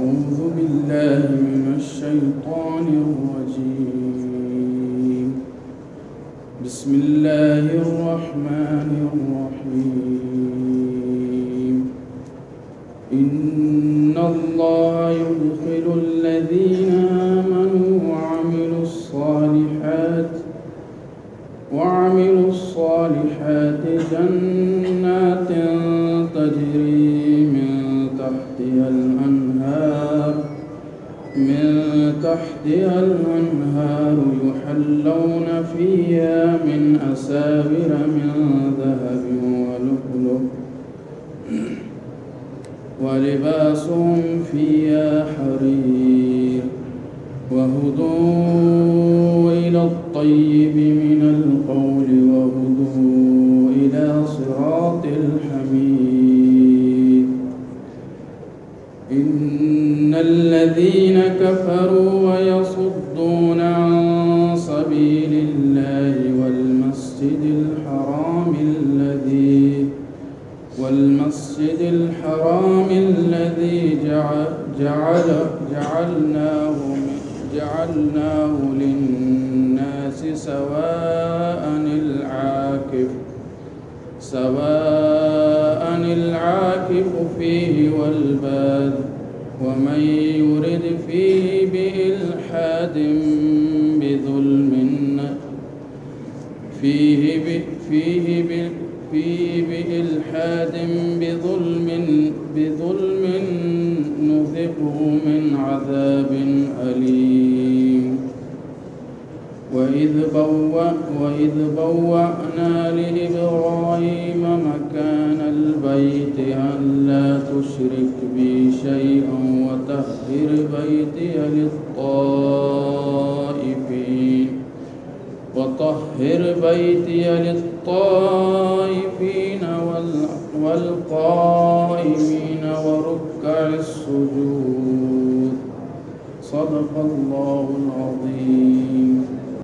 أعوذ بالله من الشيطان الرجيم. بسم الله الرحمن الرحيم. إن الله يدخل الذين آمنوا وعملوا الصالحات وعملوا الصالحات جنات تجري تحتها الأنهار يحلون فيها من أساور من ذهب ولؤلؤ ولباسهم فيها حرير وهدوا إلى الطيب من القول وهدوا الذين كفروا ويصدون عن سبيل الله والمسجد الحرام الذي والمسجد الحرام الذي جعل جعل جعلناه جعلناه للناس سواء العاكف سواء العاكف فيه والباد ومن يرد فيه بإلحاد بظلم فيه ب فيه ب فيه بإلحاد بظلم بظلم نذقه من عذاب أليم. وإذ بوأ وإذ بوأنا لإبراهيم تشرك بي شيئا وطهر بيتي للطائفين. وطهر بيتي للطائفين والقائمين وركع السجود. صدق الله العظيم.